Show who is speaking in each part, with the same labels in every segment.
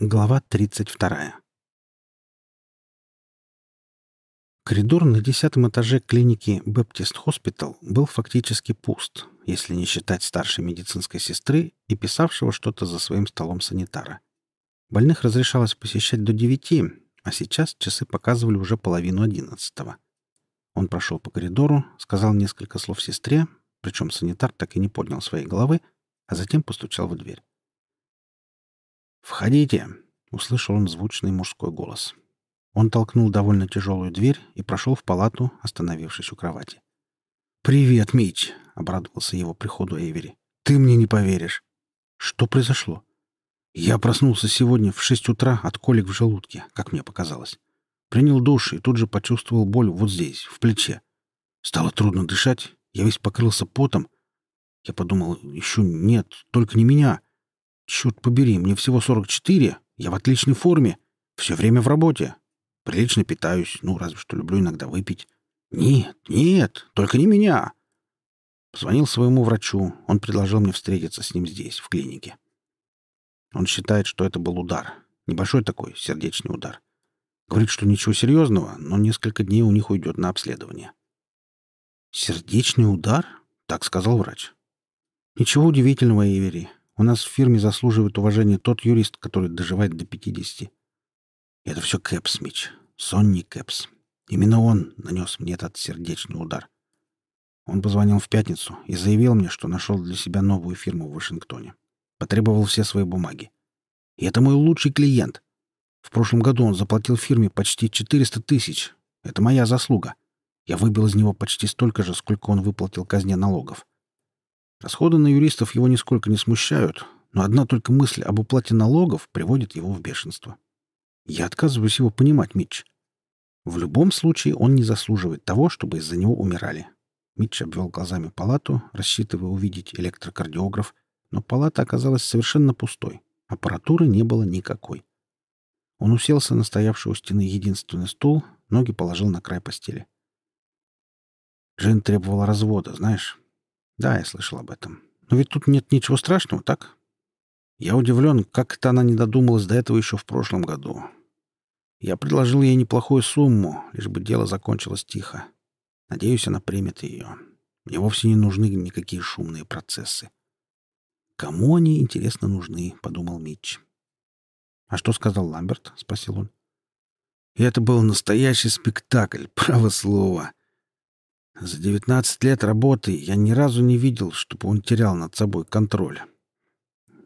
Speaker 1: Глава 32. Коридор на десятом этаже клиники Baptist Hospital был фактически пуст, если не считать старшей медицинской сестры и писавшего что-то за своим столом санитара. Больных разрешалось посещать до девяти, а сейчас часы показывали уже половину одиннадцатого. Он прошел по коридору, сказал несколько слов сестре, причем санитар так и не поднял своей головы, а затем постучал в дверь. «Входите!» — услышал он звучный мужской голос. Он толкнул довольно тяжелую дверь и прошел в палату, остановившись у кровати. «Привет, Мич!» — обрадовался его приходу Эйвери. «Ты мне не поверишь!» «Что произошло?» «Я проснулся сегодня в шесть утра от колик в желудке, как мне показалось. Принял душ и тут же почувствовал боль вот здесь, в плече. Стало трудно дышать, я весь покрылся потом. Я подумал, еще нет, только не меня. Черт побери, мне всего 44, я в отличной форме, все время в работе. Прилично питаюсь, ну, разве что люблю иногда выпить. Нет, нет, только не меня. Позвонил своему врачу, он предложил мне встретиться с ним здесь, в клинике. Он считает, что это был удар. Небольшой такой, сердечный удар. Говорит, что ничего серьезного, но несколько дней у них уйдет на обследование. «Сердечный удар?» — так сказал врач. «Ничего удивительного, Эвери. У нас в фирме заслуживает уважения тот юрист, который доживает до 50. Это все Кэпс, Мич. Сонни Кэпс. Именно он нанес мне этот сердечный удар. Он позвонил в пятницу и заявил мне, что нашел для себя новую фирму в Вашингтоне. Потребовал все свои бумаги. И это мой лучший клиент. В прошлом году он заплатил фирме почти 400 тысяч. Это моя заслуга. Я выбил из него почти столько же, сколько он выплатил казне налогов. Расходы на юристов его нисколько не смущают, но одна только мысль об уплате налогов приводит его в бешенство. Я отказываюсь его понимать, Митч. В любом случае он не заслуживает того, чтобы из-за него умирали. Митч обвел глазами палату, рассчитывая увидеть электрокардиограф, но палата оказалась совершенно пустой. Аппаратуры не было никакой. Он уселся на стоявший у стены единственный стул, ноги положил на край постели. Джин требовала развода, знаешь. Да, я слышал об этом. Но ведь тут нет ничего страшного, так? Я удивлен, как это она не додумалась до этого еще в прошлом году. Я предложил ей неплохую сумму, лишь бы дело закончилось тихо. Надеюсь, она примет ее. Мне вовсе не нужны никакие шумные процессы. «Кому они, интересно, нужны?» — подумал Митч. «А что сказал Ламберт?» — спросил он. Это был настоящий спектакль, право слово. За 19 лет работы я ни разу не видел, чтобы он терял над собой контроль.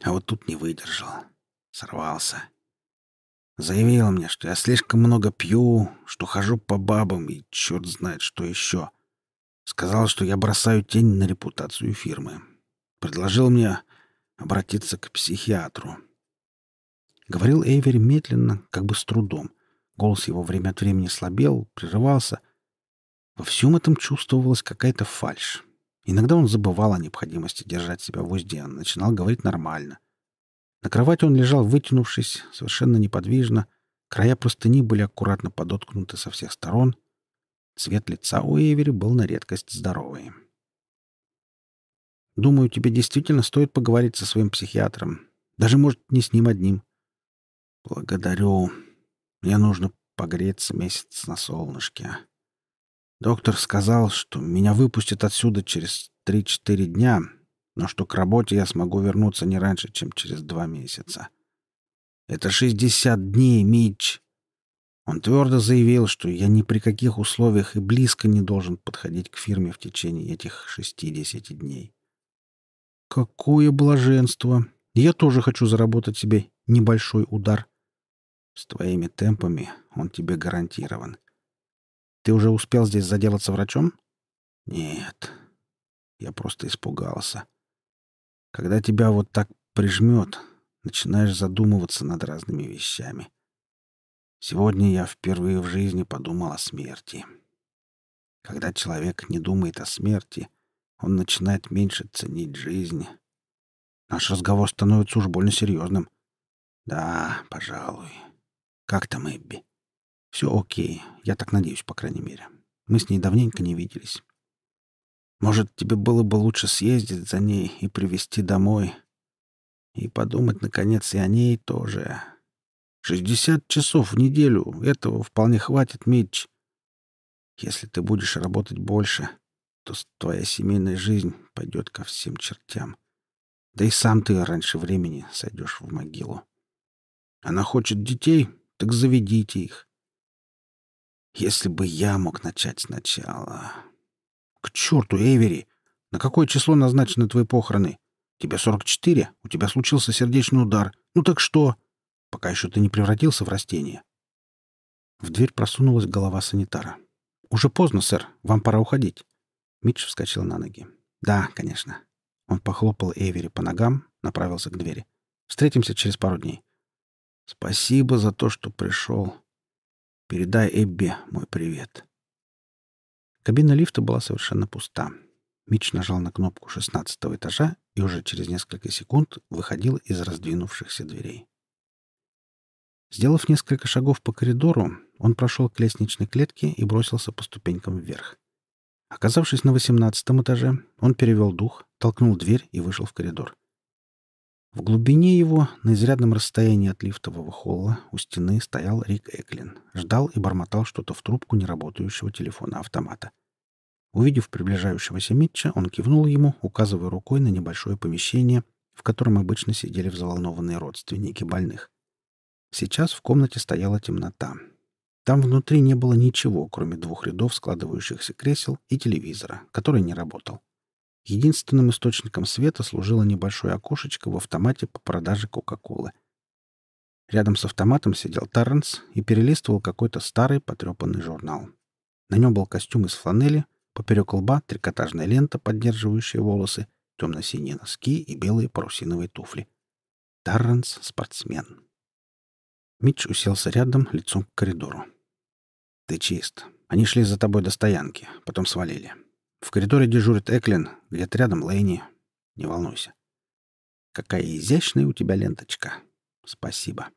Speaker 1: А вот тут не выдержал. Сорвался. Заявил мне, что я слишком много пью, что хожу по бабам и черт знает, что еще. Сказал, что я бросаю тень на репутацию фирмы. Предложил мне обратиться к психиатру. Говорил Эйвери медленно, как бы с трудом. Голос его время от времени слабел, прерывался — во всем этом чувствовалась какая-то фальшь. Иногда он забывал о необходимости держать себя в узде, начинал говорить нормально. На кровати он лежал, вытянувшись, совершенно неподвижно. Края простыни были аккуратно подоткнуты со всех сторон. Цвет лица у Эвери был на редкость здоровый. «Думаю, тебе действительно стоит поговорить со своим психиатром. Даже, может, не с ним одним». «Благодарю. Мне нужно погреться месяц на солнышке». Доктор сказал, что меня выпустят отсюда через 3-4 дня, но что к работе я смогу вернуться не раньше, чем через два месяца. Это 60 дней, Митч. Он твердо заявил, что я ни при каких условиях и близко не должен подходить к фирме в течение этих 60 дней. Какое блаженство! Я тоже хочу заработать себе небольшой удар. С твоими темпами он тебе гарантирован. Ты уже успел здесь заделаться врачом? Нет. Я просто испугался. Когда тебя вот так прижмет, начинаешь задумываться над разными вещами. Сегодня я впервые в жизни подумал о смерти. Когда человек не думает о смерти, он начинает меньше ценить жизнь. Наш разговор становится уж больно серьезным. Да, пожалуй. Как там Эбби? Все окей. Я так надеюсь, по крайней мере. Мы с ней давненько не виделись. Может, тебе было бы лучше съездить за ней и привезти домой. И подумать, наконец, и о ней тоже. Шестьдесят часов в неделю. Этого вполне хватит, Митч. Если ты будешь работать больше, то твоя семейная жизнь пойдет ко всем чертям. Да и сам ты раньше времени сойдешь в могилу. Она хочет детей, так заведите их. Если бы я мог начать сначала... К черту, Эвери! На какое число назначены твои похороны? Тебе 44, у тебя случился сердечный удар. Ну так что? Пока еще ты не превратился в растение. В дверь просунулась голова санитара. «Уже поздно, сэр. Вам пора уходить». Митч вскочил на ноги. «Да, конечно». Он похлопал Эвери по ногам, направился к двери. «Встретимся через пару дней». «Спасибо за то, что пришел. Передай Эбби мой привет». Кабина лифта была совершенно пуста. Митч нажал на кнопку шестнадцатого этажа и уже через несколько секунд выходил из раздвинувшихся дверей. Сделав несколько шагов по коридору, он прошел к лестничной клетке и бросился по ступенькам вверх. Оказавшись на восемнадцатом этаже, он перевел дух, толкнул дверь и вышел в коридор. В глубине его, на изрядном расстоянии от лифтового холла, у стены стоял Рик Эклин, ждал и бормотал что-то в трубку неработающего телефона-автомата. Увидев приближающегося Митча, он кивнул ему, указывая рукой на небольшое помещение, в котором обычно сидели взволнованные родственники больных. Сейчас в комнате стояла темнота. Там внутри не было ничего, кроме двух рядов складывающихся кресел и телевизора, который не работал. Единственным источником света служило небольшое окошечко в автомате по продаже Кока-Колы. Рядом с автоматом сидел Тарренс и перелистывал какой-то старый потрепанный журнал. На нем был костюм из фланели, поперек лба трикотажная лента, поддерживающая волосы, темно-синие носки и белые парусиновые туфли. Тарренс — спортсмен. Митч уселся рядом, лицом к коридору. «Ты чист. Они шли за тобой до стоянки, потом свалили. В коридоре дежурит Эклин, где-то рядом Лэйни. Не волнуйся. Какая изящная у тебя ленточка. Спасибо.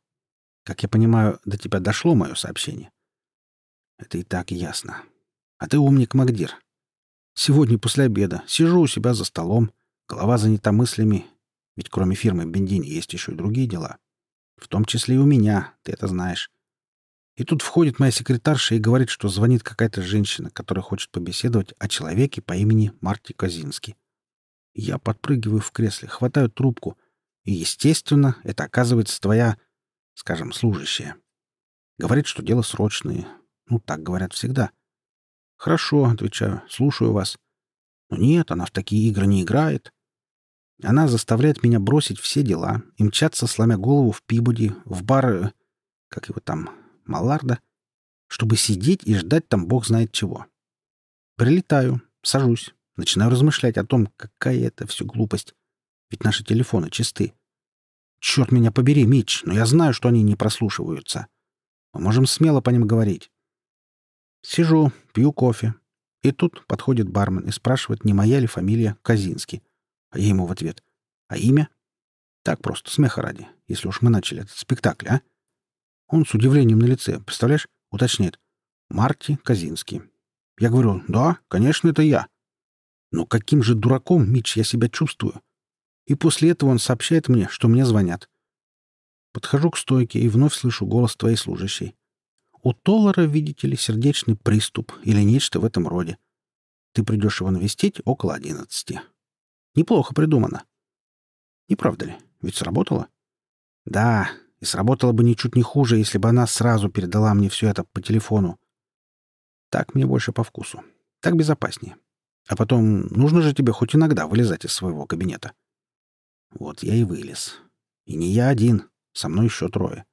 Speaker 1: Как я понимаю, до тебя дошло мое сообщение? Это и так ясно. А ты умник, Магдир. Сегодня после обеда сижу у себя за столом, голова занята мыслями, ведь кроме фирмы Бендини есть еще и другие дела. В том числе и у меня, ты это знаешь. И тут входит моя секретарша и говорит, что звонит какая-то женщина, которая хочет побеседовать о человеке по имени Марти Казинский. Я подпрыгиваю в кресле, хватаю трубку. И, естественно, это оказывается твоя, скажем, служащая. Говорит, что дело срочное. Ну, так говорят всегда. «Хорошо», — отвечаю, — «слушаю вас». «Но нет, она в такие игры не играет. Она заставляет меня бросить все дела и мчаться, сломя голову в Пибуди, в бар... Э, как его там? Маларда? Чтобы сидеть и ждать там бог знает чего. Прилетаю, сажусь, начинаю размышлять о том, какая это все глупость. Ведь наши телефоны чисты. Черт меня побери, Мич, но я знаю, что они не прослушиваются. Мы можем смело по ним говорить. Сижу, пью кофе. И тут подходит бармен и спрашивает, не моя ли фамилия Казинский. А я ему в ответ. А имя? Так просто, смеха ради, если уж мы начали этот спектакль, а? Он с удивлением на лице, представляешь, уточняет. Марти Казинский. Я говорю, да, конечно, это я. Но каким же дураком, Мич, я себя чувствую? И после этого он сообщает мне, что мне звонят. Подхожу к стойке и вновь слышу голос твоей служащей. У Толлара, видите ли, сердечный приступ или нечто в этом роде. Ты придешь его навестить около одиннадцати. Неплохо придумано. Не правда ли? Ведь сработало? Да, и сработало бы ничуть не хуже, если бы она сразу передала мне все это по телефону. Так мне больше по вкусу. Так безопаснее. А потом, нужно же тебе хоть иногда вылезать из своего кабинета. Вот я и вылез. И не я один. Со мной еще трое.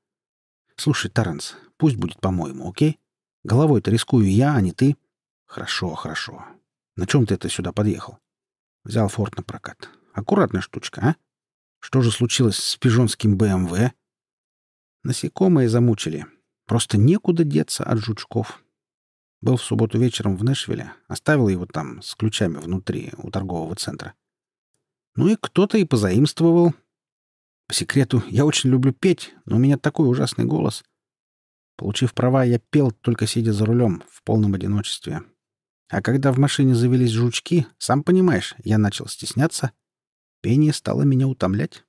Speaker 1: Слушай, Таранс, пусть будет по-моему, окей? Головой-то рискую я, а не ты. Хорошо, хорошо. На чем ты это сюда подъехал? Взял форт на прокат. Аккуратная штучка, а? Что же случилось с пижонским БМВ? Насекомые замучили. Просто некуда деться от жучков. Был в субботу вечером в Нэшвилле, оставил его там с ключами внутри, у торгового центра. Ну и кто-то и позаимствовал. По секрету, я очень люблю петь, но у меня такой ужасный голос. Получив права, я пел, только сидя за рулем, в полном одиночестве. А когда в машине завелись жучки, сам понимаешь, я начал стесняться. Пение стало меня утомлять.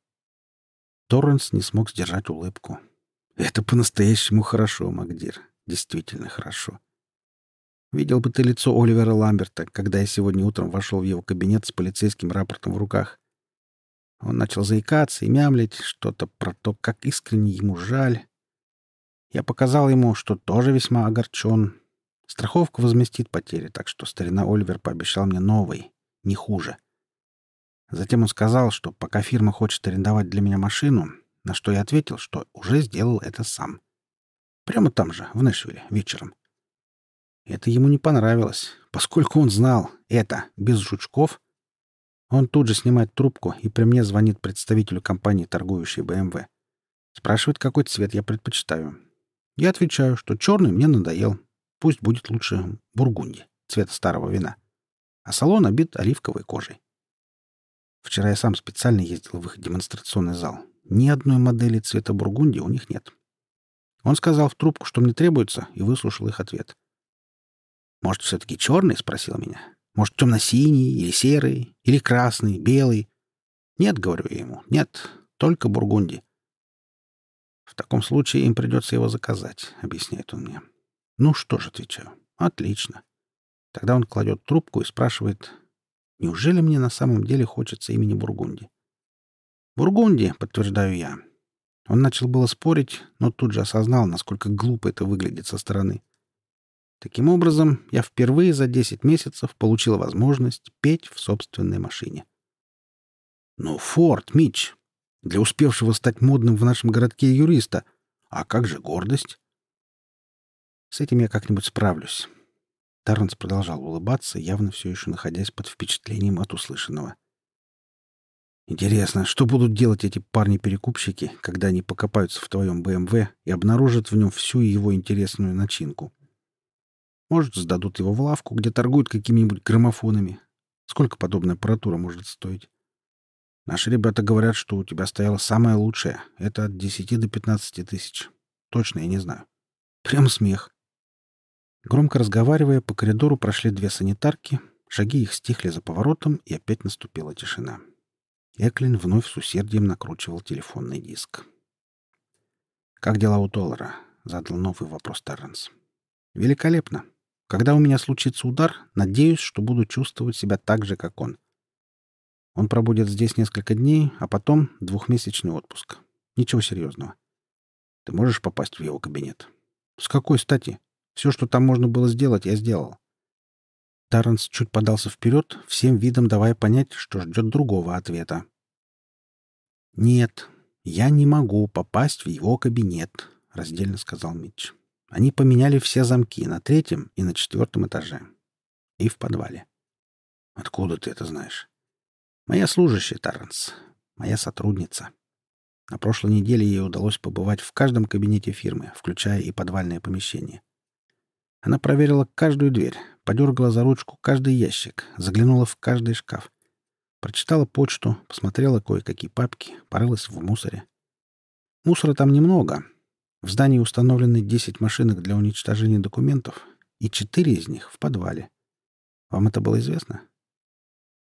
Speaker 1: Торренс не смог сдержать улыбку. Это по-настоящему хорошо, Магдир. Действительно хорошо. Видел бы ты лицо Оливера Ламберта, когда я сегодня утром вошел в его кабинет с полицейским рапортом в руках. Он начал заикаться и мямлить что-то про то, как искренне ему жаль. Я показал ему, что тоже весьма огорчен. Страховка возместит потери, так что старина Оливер пообещал мне новый, не хуже. Затем он сказал, что пока фирма хочет арендовать для меня машину, на что я ответил, что уже сделал это сам. Прямо там же, в Нэшвилле, вечером. Это ему не понравилось, поскольку он знал это без жучков. Он тут же снимает трубку и при мне звонит представителю компании, торгующей BMW. Спрашивает, какой цвет я предпочитаю. Я отвечаю, что черный мне надоел. Пусть будет лучше бургунди, цвета старого вина. А салон обит оливковой кожей. Вчера я сам специально ездил в их демонстрационный зал. Ни одной модели цвета бургунди у них нет. Он сказал в трубку, что мне требуется, и выслушал их ответ. «Может, все-таки черный?» — спросил меня. «Может, темно-синий, или серый, или красный, белый?» «Нет», — говорю я ему, — «нет, только бургунди». «В таком случае им придется его заказать», — объясняет он мне. «Ну что ж», — отвечаю, — «отлично». Тогда он кладет трубку и спрашивает, «Неужели мне на самом деле хочется имени Бургунди?» «Бургунди», — подтверждаю я. Он начал было спорить, но тут же осознал, насколько глупо это выглядит со стороны. Таким образом, я впервые за 10 месяцев получил возможность петь в собственной машине. Но Форд, Мич, для успевшего стать модным в нашем городке юриста. А как же гордость? С этим я как-нибудь справлюсь. Тарренс продолжал улыбаться, явно все еще находясь под впечатлением от услышанного. Интересно, что будут делать эти парни-перекупщики, когда они покопаются в твоем БМВ и обнаружат в нем всю его интересную начинку? Может, сдадут его в лавку, где торгуют какими-нибудь граммофонами. Сколько подобная аппаратура может стоить? Наши ребята говорят, что у тебя стояло самое лучшее. Это от 10 до 15 тысяч. Точно, я не знаю. Прям смех. Громко разговаривая, по коридору прошли две санитарки, шаги их стихли за поворотом, и опять наступила тишина. Эклин вновь с усердием накручивал телефонный диск. «Как дела у Толлара?» — задал новый вопрос Терренс. «Великолепно. Когда у меня случится удар, надеюсь, что буду чувствовать себя так же, как он. Он пробудет здесь несколько дней, а потом двухмесячный отпуск. Ничего серьезного. Ты можешь попасть в его кабинет? С какой стати? Все, что там можно было сделать, я сделал. Тарренс чуть подался вперед, всем видом давая понять, что ждет другого ответа. «Нет, я не могу попасть в его кабинет», — раздельно сказал Митч. Они поменяли все замки на третьем и на четвертом этаже. И в подвале. «Откуда ты это знаешь?» «Моя служащая, Тарренс. Моя сотрудница. На прошлой неделе ей удалось побывать в каждом кабинете фирмы, включая и подвальное помещение. Она проверила каждую дверь, подергала за ручку каждый ящик, заглянула в каждый шкаф. Прочитала почту, посмотрела кое-какие папки, порылась в мусоре. Мусора там немного, в здании установлены 10 машинок для уничтожения документов, и четыре из них в подвале. Вам это было известно?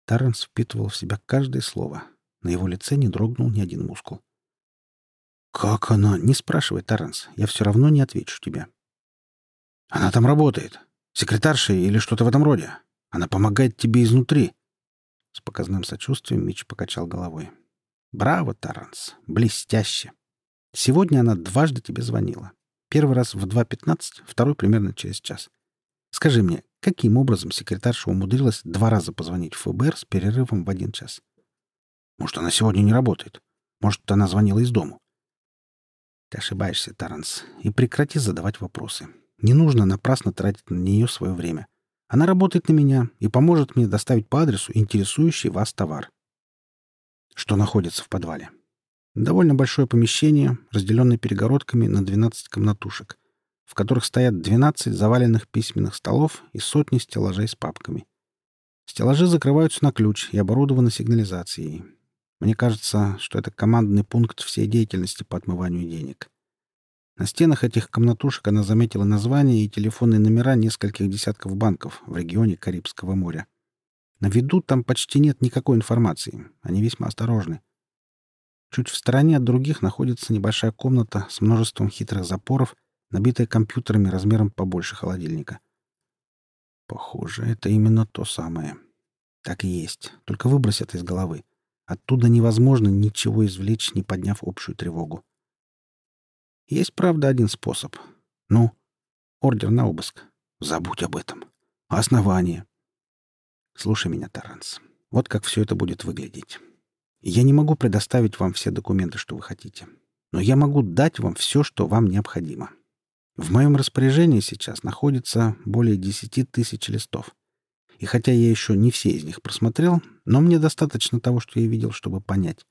Speaker 1: Тарренс впитывал в себя каждое слово. На его лице не дрогнул ни один мускул. «Как она?» «Не спрашивай, Тарренс. Я все равно не отвечу тебе». «Она там работает. Секретарша или что-то в этом роде. Она помогает тебе изнутри». С показным сочувствием Мич покачал головой. «Браво, Тарренс. Блестяще. Сегодня она дважды тебе звонила. Первый раз в 2.15, второй примерно через час. Скажи мне, каким образом секретарша умудрилась два раза позвонить в ФБР с перерывом в один час? Может, она сегодня не работает? Может, она звонила из дому? Ты ошибаешься, Таранс, и прекрати задавать вопросы. Не нужно напрасно тратить на нее свое время. Она работает на меня и поможет мне доставить по адресу интересующий вас товар. Что находится в подвале? Довольно большое помещение, разделенное перегородками на 12 комнатушек, в которых стоят 12 заваленных письменных столов и сотни стеллажей с папками. Стеллажи закрываются на ключ и оборудованы сигнализацией. Мне кажется, что это командный пункт всей деятельности по отмыванию денег. На стенах этих комнатушек она заметила названия и телефонные номера нескольких десятков банков в регионе Карибского моря. На виду там почти нет никакой информации. Они весьма осторожны. Чуть в стороне от других находится небольшая комната с множеством хитрых запоров, набитая компьютерами размером побольше холодильника. Похоже, это именно то самое. Так и есть. Только выбрось это из головы. Оттуда невозможно ничего извлечь, не подняв общую тревогу. Есть, правда, один способ. Ну, ордер на обыск. Забудь об этом. Основание. Слушай меня, Таранс. Вот как все это будет выглядеть. Я не могу предоставить вам все документы, что вы хотите. Но я могу дать вам все, что вам необходимо. В моем распоряжении сейчас находится более 10 тысяч листов. И хотя я еще не все из них просмотрел, но мне достаточно того, что я видел, чтобы понять.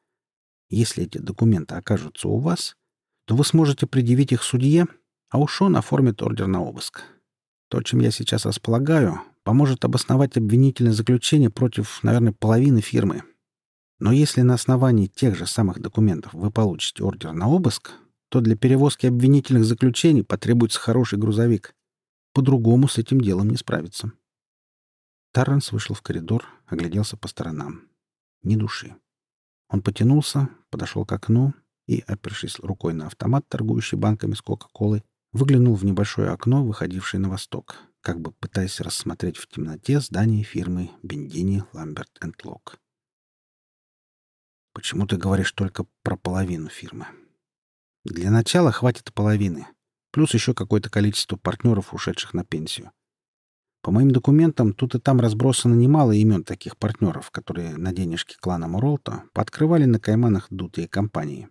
Speaker 1: Если эти документы окажутся у вас, то вы сможете предъявить их судье, а уж он оформит ордер на обыск. То, чем я сейчас располагаю, поможет обосновать обвинительное заключение против, наверное, половины фирмы, но если на основании тех же самых документов вы получите ордер на обыск, то для перевозки обвинительных заключений потребуется хороший грузовик. По-другому с этим делом не справиться. Тарренс вышел в коридор, огляделся по сторонам. Ни души. Он потянулся, подошел к окну и, опершись рукой на автомат, торгующий банками с Кока-Колой, выглянул в небольшое окно, выходившее на восток, как бы пытаясь рассмотреть в темноте здание фирмы Бендини Ламберт энд Лок. Почему ты говоришь только про половину фирмы? Для начала хватит половины. Плюс еще какое-то количество партнеров, ушедших на пенсию. По моим документам, тут и там разбросано немало имен таких партнеров, которые на денежки клана Муролта пооткрывали на кайманах дутые компании.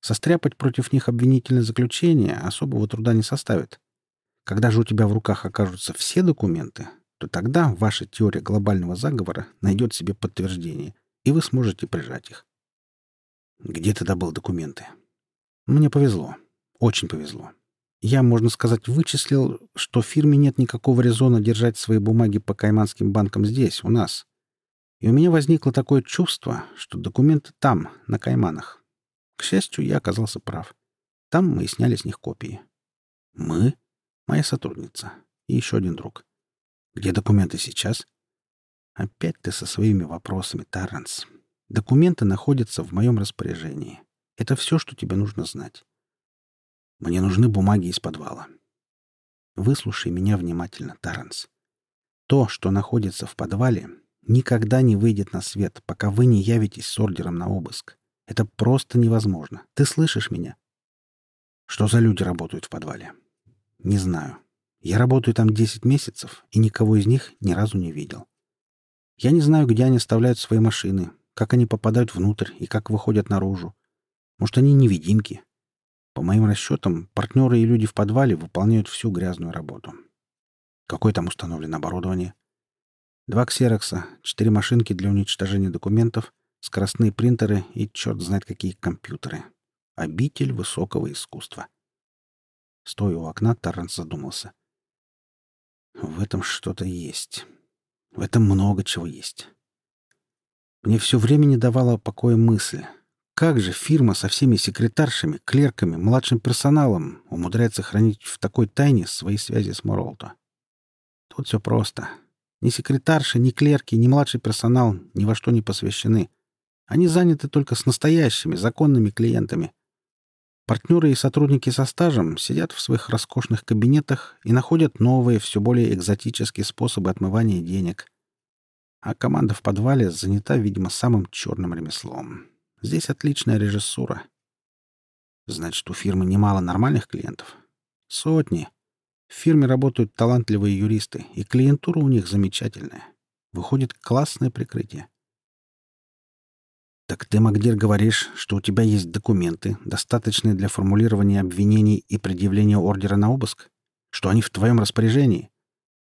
Speaker 1: Состряпать против них обвинительное заключение особого труда не составит. Когда же у тебя в руках окажутся все документы, то тогда ваша теория глобального заговора найдет себе подтверждение, и вы сможете прижать их. Где ты добыл документы? Мне повезло. Очень повезло. Я, можно сказать, вычислил, что фирме нет никакого резона держать свои бумаги по кайманским банкам здесь, у нас. И у меня возникло такое чувство, что документы там, на Кайманах. К счастью, я оказался прав. Там мы сняли с них копии. Мы? Моя сотрудница. И еще один друг. Где документы сейчас? Опять ты со своими вопросами, Тарренс. Документы находятся в моем распоряжении. Это все, что тебе нужно знать. Мне нужны бумаги из подвала. Выслушай меня внимательно, Таранс. То, что находится в подвале, никогда не выйдет на свет, пока вы не явитесь с ордером на обыск. Это просто невозможно. Ты слышишь меня? Что за люди работают в подвале? Не знаю. Я работаю там 10 месяцев, и никого из них ни разу не видел. Я не знаю, где они оставляют свои машины, как они попадают внутрь и как выходят наружу. Может, они невидимки? По моим расчетам, партнеры и люди в подвале выполняют всю грязную работу. Какое там установлено оборудование? Два ксерокса, четыре машинки для уничтожения документов, скоростные принтеры и черт знает какие компьютеры. Обитель высокого искусства. Стоя у окна, Тарранс задумался. В этом что-то есть. В этом много чего есть. Мне все время не давала покоя мысль. Как же фирма со всеми секретаршами, клерками, младшим персоналом умудряется хранить в такой тайне свои связи с Моролто? Тут все просто. Ни секретарши, ни клерки, ни младший персонал ни во что не посвящены. Они заняты только с настоящими, законными клиентами. Партнеры и сотрудники со стажем сидят в своих роскошных кабинетах и находят новые, все более экзотические способы отмывания денег — а команда в подвале занята, видимо, самым черным ремеслом. Здесь отличная режиссура. Значит, у фирмы немало нормальных клиентов? Сотни. В фирме работают талантливые юристы, и клиентура у них замечательная. Выходит классное прикрытие. Так ты, Магдир, говоришь, что у тебя есть документы, достаточные для формулирования обвинений и предъявления ордера на обыск? Что они в твоем распоряжении?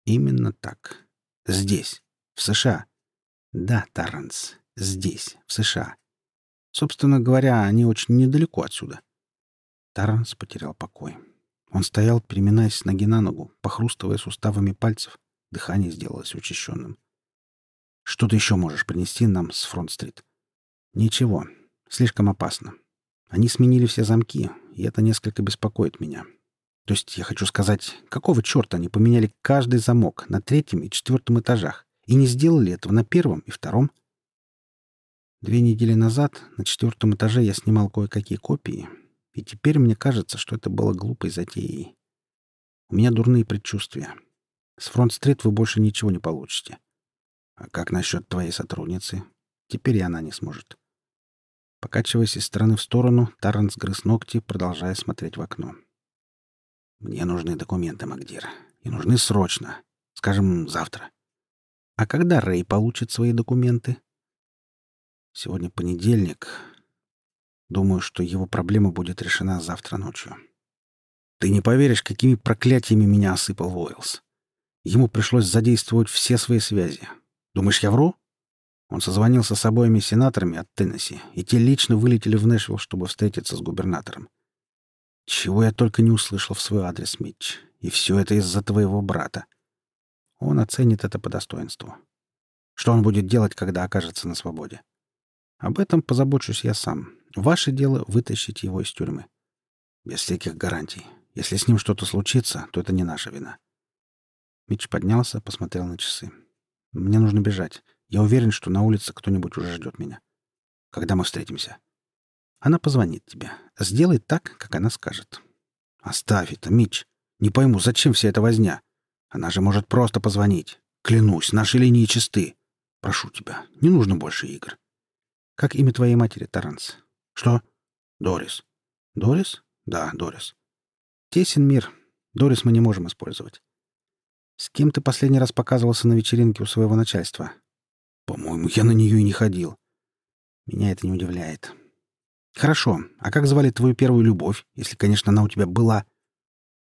Speaker 1: Именно так. Здесь. В США. Да, Тарренс, здесь, в США. Собственно говоря, они очень недалеко отсюда. Тарренс потерял покой. Он стоял, переминаясь с ноги на ногу, похрустывая суставами пальцев. Дыхание сделалось учащенным. «Что ты еще можешь принести нам с Фронт-стрит?» «Ничего. Слишком опасно. Они сменили все замки, и это несколько беспокоит меня. То есть я хочу сказать, какого черта они поменяли каждый замок на третьем и четвертом этажах? и не сделали этого на первом и втором. Две недели назад на четвертом этаже я снимал кое-какие копии, и теперь мне кажется, что это было глупой затеей. У меня дурные предчувствия. С фронт-стрит вы больше ничего не получите. А как насчет твоей сотрудницы? Теперь и она не сможет. Покачиваясь из стороны в сторону, Таранс грыз ногти, продолжая смотреть в окно. «Мне нужны документы, Магдир. И нужны срочно. Скажем, завтра. А когда Рэй получит свои документы?» «Сегодня понедельник. Думаю, что его проблема будет решена завтра ночью. Ты не поверишь, какими проклятиями меня осыпал Войлс. Ему пришлось задействовать все свои связи. Думаешь, я вру? Он созвонился с обоими сенаторами от Теннесси, и те лично вылетели в Нэшвилл, чтобы встретиться с губернатором. Чего я только не услышал в свой адрес, Митч. И все это из-за твоего брата. Он оценит это по достоинству. Что он будет делать, когда окажется на свободе? Об этом позабочусь я сам. Ваше дело — вытащить его из тюрьмы. Без всяких гарантий. Если с ним что-то случится, то это не наша вина. Митч поднялся, посмотрел на часы. Мне нужно бежать. Я уверен, что на улице кто-нибудь уже ждет меня. Когда мы встретимся? Она позвонит тебе. Сделай так, как она скажет. Оставь это, Мич. Не пойму, зачем вся эта возня? Она же может просто позвонить. Клянусь, наши линии чисты. Прошу тебя, не нужно больше игр. Как имя твоей матери, Таранс? Что? Дорис. Дорис? Да, Дорис. Тесен мир. Дорис мы не можем использовать. С кем ты последний раз показывался на вечеринке у своего начальства? По-моему, я на нее и не ходил. Меня это не удивляет. Хорошо. А как звали твою первую любовь, если, конечно, она у тебя была?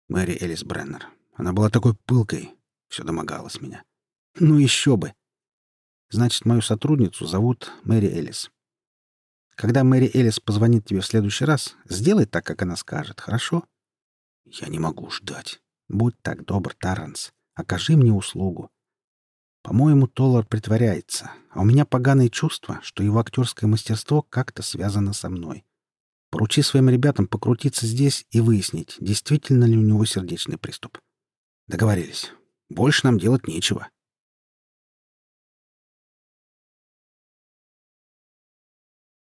Speaker 1: Мэри Элис Бреннер. Она была такой пылкой. Все домогалась меня. Ну еще бы. Значит, мою сотрудницу зовут Мэри Элис. Когда Мэри Элис позвонит тебе в следующий раз, сделай так, как она скажет, хорошо? Я не могу ждать. Будь так добр, Таранс. Окажи мне услугу. По-моему, Толлар притворяется, а у меня поганое чувство, что его актерское мастерство как-то связано со мной. Поручи своим ребятам покрутиться здесь и выяснить, действительно ли у него сердечный приступ. Договорились. Больше нам делать нечего.